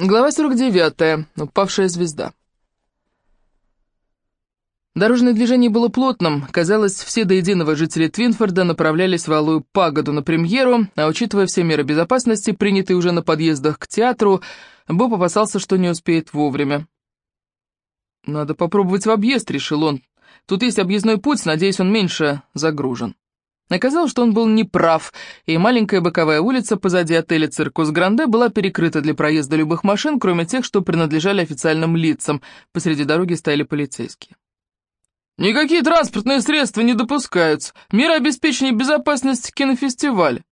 Глава 49. Упавшая звезда. Дорожное движение было плотным. Казалось, все до единого жители Твинфорда направлялись в Алую Пагоду на премьеру, а учитывая все меры безопасности, принятые уже на подъездах к театру, Боб опасался, что не успеет вовремя. «Надо попробовать в объезд», — решил он. «Тут есть объездной путь, надеюсь, он меньше загружен». Оказалось, что он был неправ, и маленькая боковая улица позади отеля «Циркус Гранде» была перекрыта для проезда любых машин, кроме тех, что принадлежали официальным лицам. Посреди дороги стояли полицейские. «Никакие транспортные средства не допускаются. Меры обеспечения безопасности кинофестиваля».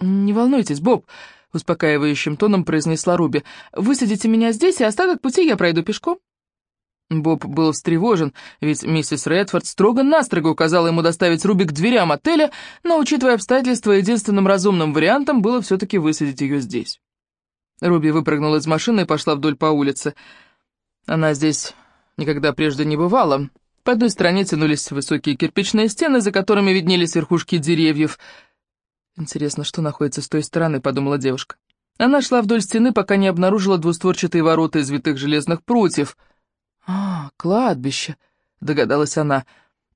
«Не волнуйтесь, Боб», — успокаивающим тоном произнесла Руби. «Высадите меня здесь, и остаток пути я пройду пешком». Боб был встревожен, ведь миссис Редфорд строго-настрого указала ему доставить Руби к дверям отеля, но, учитывая обстоятельства, единственным разумным вариантом было все-таки высадить ее здесь. Руби выпрыгнула из машины и пошла вдоль по улице. Она здесь никогда прежде не бывала. По одной стороне тянулись высокие кирпичные стены, за которыми виднелись верхушки деревьев. «Интересно, что находится с той стороны?» — подумала девушка. Она шла вдоль стены, пока не обнаружила двустворчатые ворота из витых железных прутьев — «А, кладбище», — догадалась она.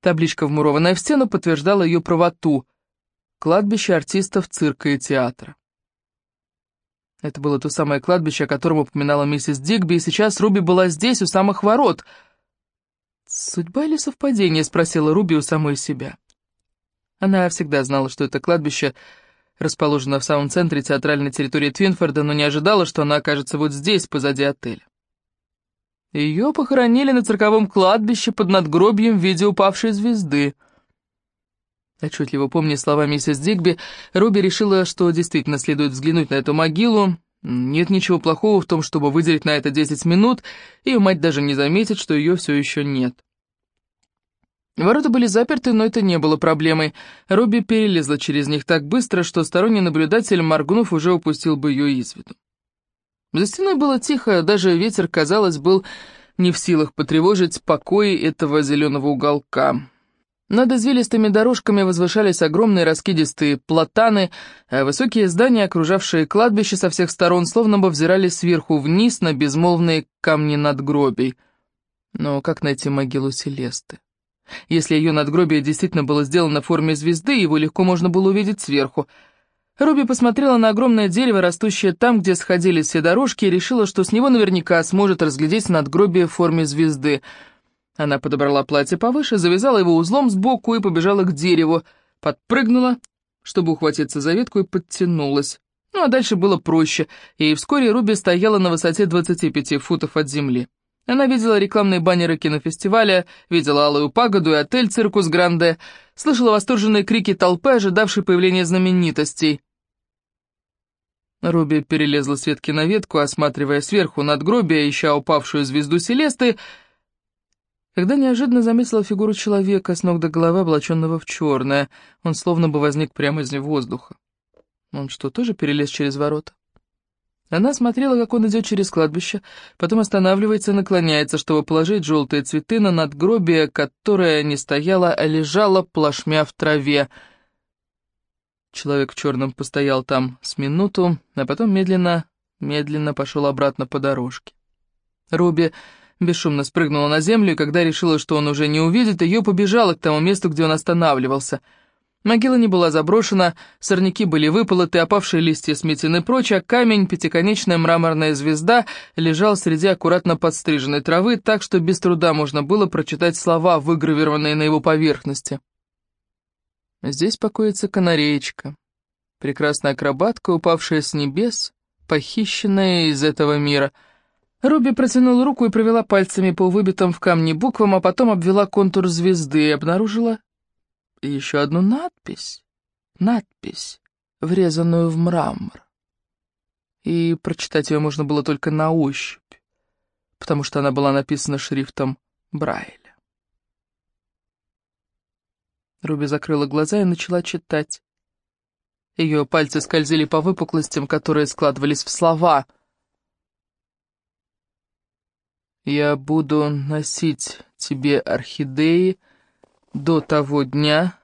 Табличка, вмурованная в стену, подтверждала ее правоту. Кладбище артистов цирка и театра. Это было то самое кладбище, о котором упоминала миссис Дигби, и сейчас Руби была здесь, у самых ворот. «Судьба или совпадение?» — спросила Руби у самой себя. Она всегда знала, что это кладбище расположено в самом центре театральной территории Твинфорда, но не ожидала, что она окажется вот здесь, позади отеля. Ее похоронили на цирковом кладбище под надгробием в виде упавшей звезды. Отчетливо помня слова миссис Дигби, Руби решила, что действительно следует взглянуть на эту могилу. Нет ничего плохого в том, чтобы выделить на это 10 минут, и мать даже не заметит, что ее все еще нет. Ворота были заперты, но это не было проблемой. Руби перелезла через них так быстро, что сторонний наблюдатель, моргнув, уже упустил бы ее из виду. За стеной было тихо, даже ветер, казалось, был не в силах потревожить покой этого зеленого уголка. Над извилистыми дорожками возвышались огромные раскидистые платаны, а высокие здания, окружавшие кладбище со всех сторон, словно бы взирали сверху вниз на безмолвные камни надгробий. Но как найти могилу Селесты? Если ее надгробие действительно было сделано в форме звезды, его легко можно было увидеть сверху — Руби посмотрела на огромное дерево, растущее там, где сходились все дорожки, и решила, что с него наверняка сможет разглядеть надгробие в форме звезды. Она подобрала платье повыше, завязала его узлом сбоку и побежала к дереву, подпрыгнула, чтобы ухватиться за ветку, и подтянулась. Ну а дальше было проще, и вскоре Руби стояла на высоте 25 футов от земли. Она видела рекламные баннеры кинофестиваля, видела Алую Пагоду и отель «Циркус Гранде», слышала восторженные крики толпы, ожидавшей появления знаменитостей. Руби перелезла с ветки на ветку, осматривая сверху надгробие, ища упавшую звезду Селесты, когда неожиданно заметила фигуру человека с ног до головы, облаченного в черное. Он словно бы возник прямо из воздуха. Он что, тоже перелез через ворота? Она смотрела, как он идет через кладбище, потом останавливается и наклоняется, чтобы положить желтые цветы на надгробие, которое не стояло, а лежало плашмя в траве. Человек в черном постоял там с минуту, а потом медленно, медленно пошел обратно по дорожке. Руби бесшумно спрыгнула на землю, и когда решила, что он уже не увидит, ее побежала к тому месту, где он останавливался — Могила не была заброшена, сорняки были выполоты, опавшие листья сметены прочь, а камень, пятиконечная мраморная звезда, лежал среди аккуратно подстриженной травы, так что без труда можно было прочитать слова, выгравированные на его поверхности. Здесь покоится канареечка, прекрасная акробатка, упавшая с небес, похищенная из этого мира. Руби протянула руку и провела пальцами по выбитым в камне буквам, а потом обвела контур звезды и обнаружила еще одну надпись. Надпись, врезанную в мрамор. И прочитать ее можно было только на ощупь, потому что она была написана шрифтом Брайля. Руби закрыла глаза и начала читать. Ее пальцы скользили по выпуклостям, которые складывались в слова. «Я буду носить тебе орхидеи», до того дня,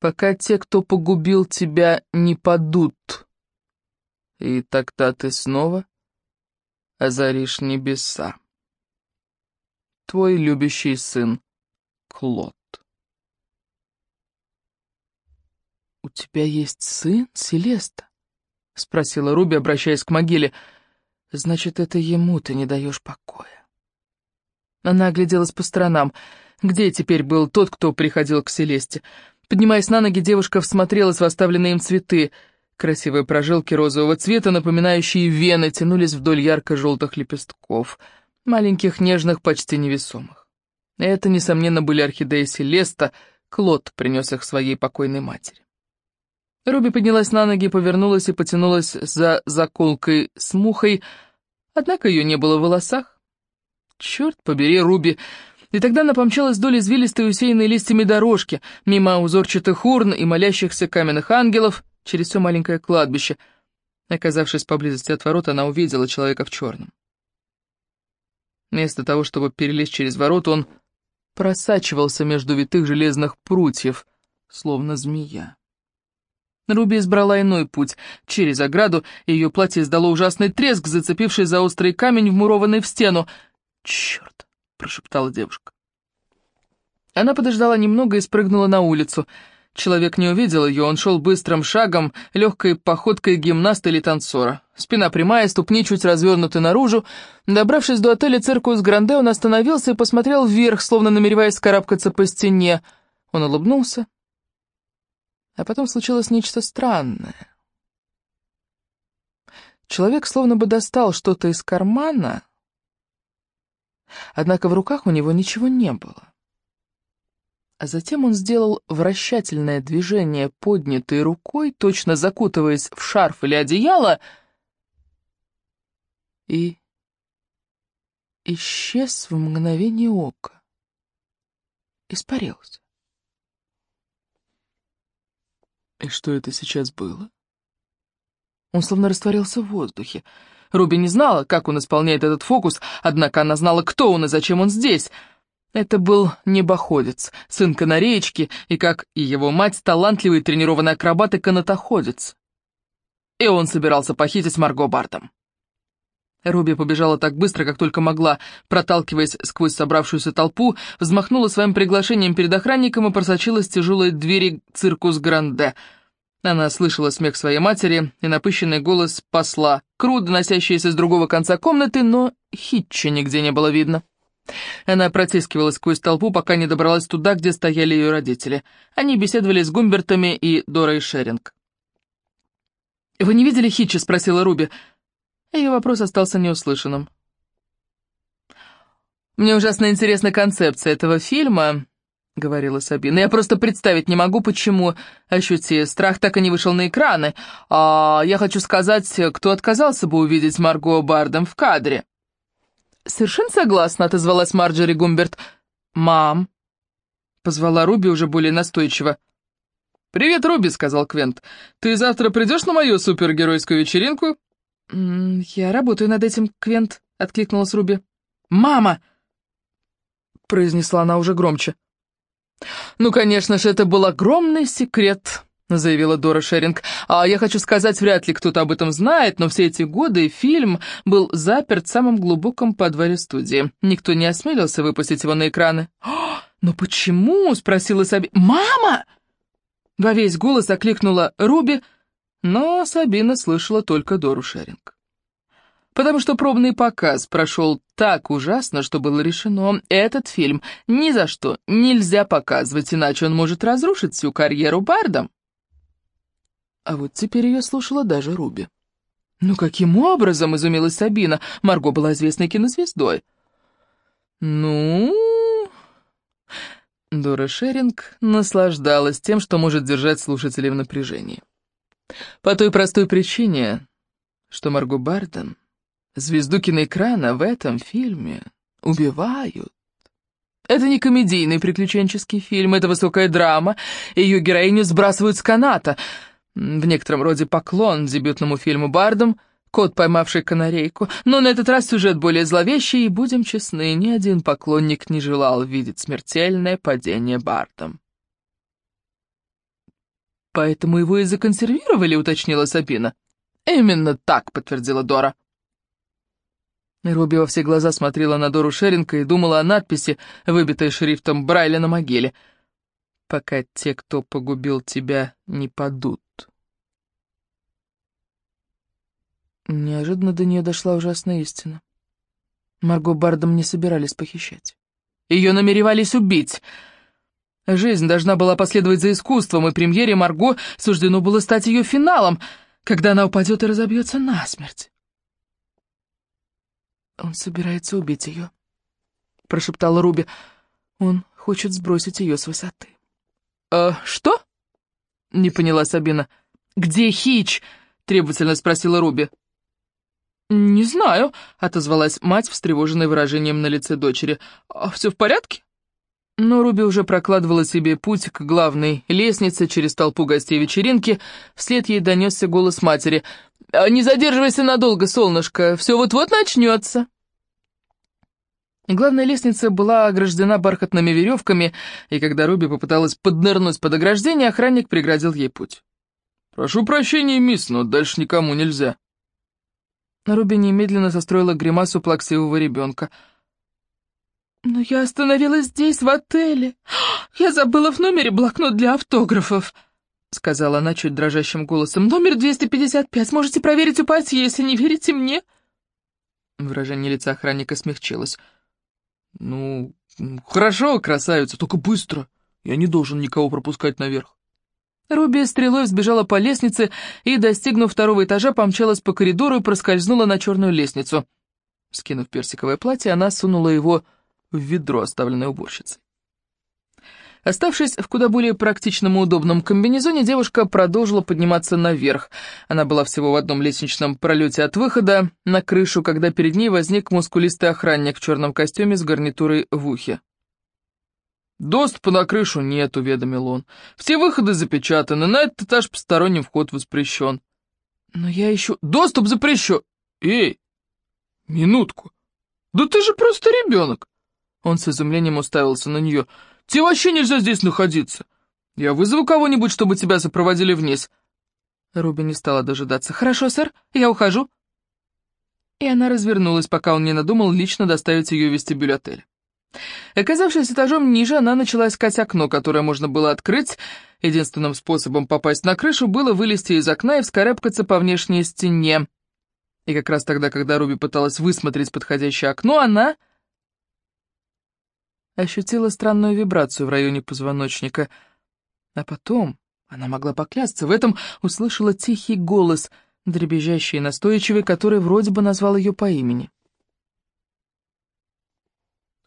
пока те, кто погубил тебя, не падут. и тогда ты снова озаришь небеса. Твой любящий сын Клод. «У тебя есть сын, Селеста?» — спросила Руби, обращаясь к могиле. «Значит, это ему ты не даешь покоя». Она огляделась по сторонам. Где теперь был тот, кто приходил к Селесте? Поднимаясь на ноги, девушка всмотрелась в оставленные им цветы. Красивые прожилки розового цвета, напоминающие вены, тянулись вдоль ярко-желтых лепестков, маленьких, нежных, почти невесомых. Это, несомненно, были орхидеи Селеста, Клод принес их своей покойной матери. Руби поднялась на ноги, повернулась и потянулась за заколкой с мухой, однако ее не было в волосах. Черт побери, Руби! И тогда она помчалась вдоль извилистой, усеянной листьями дорожки, мимо узорчатых урн и молящихся каменных ангелов, через все маленькое кладбище. Оказавшись поблизости от ворот, она увидела человека в черном. Вместо того, чтобы перелезть через ворот, он просачивался между витых железных прутьев, словно змея. Руби избрала иной путь. Через ограду ее платье издало ужасный треск, зацепивший за острый камень, вмурованный в стену. «Черт!» — прошептала девушка. Она подождала немного и спрыгнула на улицу. Человек не увидел ее, он шел быстрым шагом, легкой походкой гимнаста или танцора. Спина прямая, ступни чуть развернуты наружу. Добравшись до отеля «Циркус Гранде», он остановился и посмотрел вверх, словно намереваясь вскарабкаться по стене. Он улыбнулся, а потом случилось нечто странное. Человек словно бы достал что-то из кармана, однако в руках у него ничего не было. А затем он сделал вращательное движение поднятой рукой, точно закутываясь в шарф или одеяло, и исчез в мгновение ока. Испарился. И что это сейчас было? Он словно растворился в воздухе. Руби не знала, как он исполняет этот фокус, однако она знала, кто он и зачем он здесь. Это был небоходец, сын канареечки, и, как и его мать, талантливый тренированный акробат и канатоходец. И он собирался похитить Марго Бартом. Руби побежала так быстро, как только могла, проталкиваясь сквозь собравшуюся толпу, взмахнула своим приглашением перед охранником и просочилась в тяжелые двери циркус Гранде. Она слышала смех своей матери и напыщенный голос посла, крут, доносящийся с другого конца комнаты, но Хитча нигде не было видно. Она протискивалась сквозь толпу, пока не добралась туда, где стояли ее родители. Они беседовали с Гумбертами и Дорой Шеринг. «Вы не видели Хитча?» — спросила Руби. Ее вопрос остался неуслышанным. «Мне ужасно интересна концепция этого фильма», — говорила Сабина. «Я просто представить не могу, почему, ощути, страх так и не вышел на экраны. А я хочу сказать, кто отказался бы увидеть Марго Бардом в кадре». «Совершенно согласна», — отозвалась Марджори Гумберт. «Мам», — позвала Руби уже более настойчиво. «Привет, Руби», — сказал Квент. «Ты завтра придешь на мою супергеройскую вечеринку?» «Я работаю над этим, Квент», — откликнулась Руби. «Мама!» — произнесла она уже громче. «Ну, конечно же, это был огромный секрет», — заявила Дора Шеринг. «А я хочу сказать, вряд ли кто-то об этом знает, но все эти годы фильм был заперт в самом глубоком подвале студии. Никто не осмелился выпустить его на экраны». «Но почему?» — спросила Саби. «Мама!» Во весь голос окликнула Руби, — но Сабина слышала только Дору Шеринг. Потому что пробный показ прошел так ужасно, что было решено, этот фильм ни за что нельзя показывать, иначе он может разрушить всю карьеру Бардом. А вот теперь ее слушала даже Руби. «Ну каким образом?» — изумилась Сабина. Марго была известной кинозвездой. «Ну...» Дора Шеринг наслаждалась тем, что может держать слушателей в напряжении. По той простой причине, что Марго Барден, звезду киноэкрана в этом фильме, убивают. Это не комедийный приключенческий фильм, это высокая драма, ее героиню сбрасывают с каната. В некотором роде поклон дебютному фильму Бардом «Кот, поймавший канарейку». Но на этот раз сюжет более зловещий, и, будем честны, ни один поклонник не желал видеть смертельное падение Бардом. «Поэтому его и законсервировали», — уточнила Сабина. «Именно так», — подтвердила Дора. Руби во все глаза смотрела на Дору Шеринка и думала о надписи, выбитой шрифтом Брайля на могиле. «Пока те, кто погубил тебя, не падут». Неожиданно до нее дошла ужасная истина. Марго Бардом не собирались похищать. Ее намеревались убить. Жизнь должна была последовать за искусством, и премьере Марго суждено было стать ее финалом, когда она упадет и разобьется насмерть. «Он собирается убить ее», — прошептала Руби. «Он хочет сбросить ее с высоты». «А что?» — не поняла Сабина. «Где Хич?» — требовательно спросила Руби. «Не знаю», — отозвалась мать, встревоженная выражением на лице дочери. «А все в порядке?» Но Руби уже прокладывала себе путь к главной лестнице через толпу гостей вечеринки. Вслед ей донесся голос матери. «А «Не задерживайся надолго, солнышко, все вот-вот начнется». Главная лестница была ограждена бархатными веревками, и когда Руби попыталась поднырнуть под ограждение, охранник преградил ей путь. «Прошу прощения, мисс, но дальше никому нельзя». Руби немедленно состроила гримасу плаксивого ребенка. «Но я остановилась здесь, в отеле. Я забыла в номере блокнот для автографов», — сказала она чуть дрожащим голосом. «Номер 255. Можете проверить у портье, если не верите мне». Выражение лица охранника смягчилось. «Ну, хорошо, красавица, только быстро. Я не должен никого пропускать наверх». Руби стрелой взбежала по лестнице и, достигнув второго этажа, помчалась по коридору и проскользнула на черную лестницу. Скинув персиковое платье, она сунула его в ведро, оставленное уборщицей. Оставшись в куда более практичном и удобном комбинезоне, девушка продолжила подниматься наверх. Она была всего в одном лестничном пролете от выхода на крышу, когда перед ней возник мускулистый охранник в черном костюме с гарнитурой в ухе. «Доступа на крышу нет», — уведомил он. «Все выходы запечатаны, на этот этаж посторонним вход воспрещен». «Но я ищу...» «Доступ запрещен!» «Эй, минутку! Да ты же просто ребенок!» Он с изумлением уставился на нее. «Тебе вообще нельзя здесь находиться! Я вызову кого-нибудь, чтобы тебя сопроводили вниз!» Руби не стала дожидаться. «Хорошо, сэр, я ухожу». И она развернулась, пока он не надумал лично доставить ее в вестибюль отеля. Оказавшись этажом ниже, она начала искать окно, которое можно было открыть. Единственным способом попасть на крышу было вылезти из окна и вскарабкаться по внешней стене. И как раз тогда, когда Руби пыталась высмотреть подходящее окно, она ощутила странную вибрацию в районе позвоночника. А потом, она могла поклясться, в этом услышала тихий голос, дребезжащий и настойчивый, который вроде бы назвал ее по имени.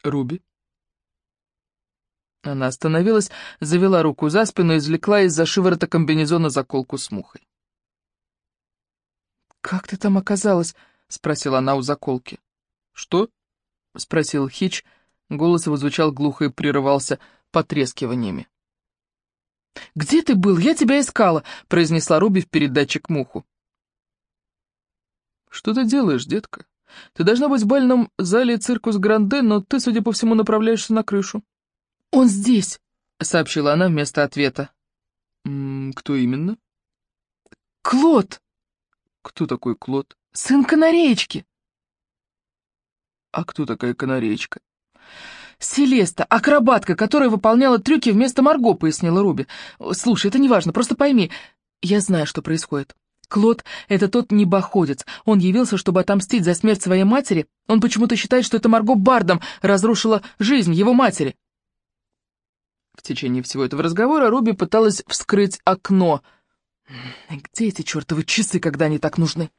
Руби?» Она остановилась, завела руку за спину и извлекла из-за шиворота комбинезона заколку с мухой. «Как ты там оказалась?» — спросила она у заколки. «Что?» — спросил Хич. Голос его звучал глухо и прерывался потрескиваниями. «Где ты был? Я тебя искала!» — произнесла Руби в передатчик муху. «Что ты делаешь, детка?» Ты должна быть в бальном зале циркус Гранде, но ты, судя по всему, направляешься на крышу». «Он здесь», — сообщила она вместо ответа. М -м, «Кто именно?» «Клод». «Кто такой Клод?» «Сын канареечки». «А кто такая канареечка?» «Селеста, акробатка, которая выполняла трюки вместо Марго», — пояснила Руби. «Слушай, это не важно, просто пойми, я знаю, что происходит. Клод — это тот небоходец. Он явился, чтобы отомстить за смерть своей матери. Он почему-то считает, что это Марго Бардом разрушила жизнь его матери. В течение всего этого разговора Руби пыталась вскрыть окно. Где эти чертовы часы, когда они так нужны?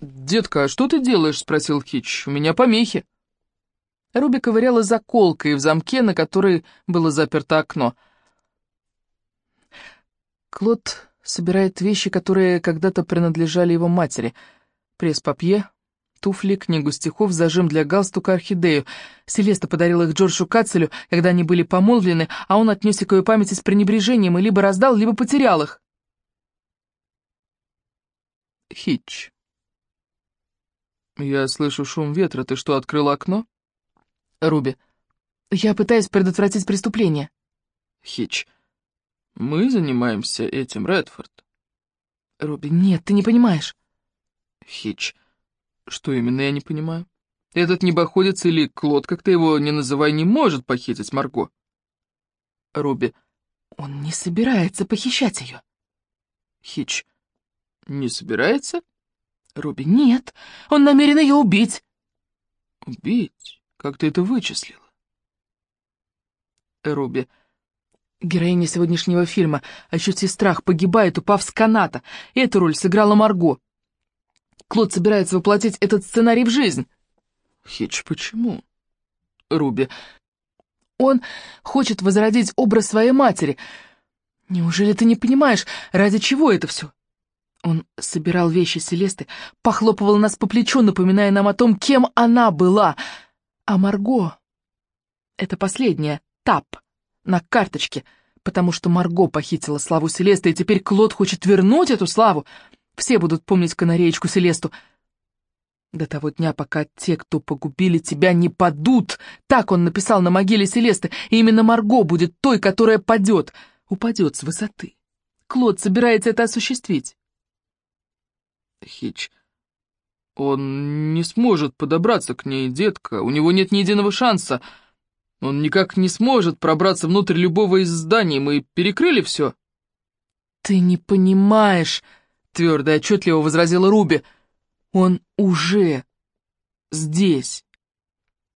«Детка, а что ты делаешь?» — спросил Хич. «У меня помехи». Руби ковыряла заколкой в замке, на которой было заперто окно. Клод собирает вещи, которые когда-то принадлежали его матери. Пресс-папье, туфли, книгу стихов, зажим для галстука, орхидею. Селеста подарила их Джорджу Кацелю, когда они были помолвлены, а он отнесся к ее памяти с пренебрежением и либо раздал, либо потерял их. Хитч. Я слышу шум ветра. Ты что, открыл окно? Руби. Я пытаюсь предотвратить преступление. Хитч. Мы занимаемся этим, Редфорд. Робби, нет, ты не понимаешь. Хич, что именно я не понимаю? Этот небоходец или Клод, как ты его не называй, не может похитить Марго. Робби, он не собирается похищать ее. Хич, не собирается? Робби, нет, он намерен ее убить. Убить? Как ты это вычислила? Робби, героиня сегодняшнего фильма «Ощути страх» погибает, упав с каната. Эту роль сыграла Марго. Клод собирается воплотить этот сценарий в жизнь. Хич, почему? Руби. Он хочет возродить образ своей матери. Неужели ты не понимаешь, ради чего это все? Он собирал вещи Селесты, похлопывал нас по плечу, напоминая нам о том, кем она была. А Марго — это последняя, тап, на карточке, потому что Марго похитила славу Селесты, и теперь Клод хочет вернуть эту славу. Все будут помнить канареечку Селесту. До того дня, пока те, кто погубили тебя, не падут. Так он написал на могиле Селесты, и именно Марго будет той, которая падет, упадет с высоты. Клод собирается это осуществить. Хич, он не сможет подобраться к ней, детка. У него нет ни единого шанса. Он никак не сможет пробраться внутрь любого из зданий. Мы перекрыли все. Ты не понимаешь, твердо и отчетливо возразила Руби. Он уже здесь.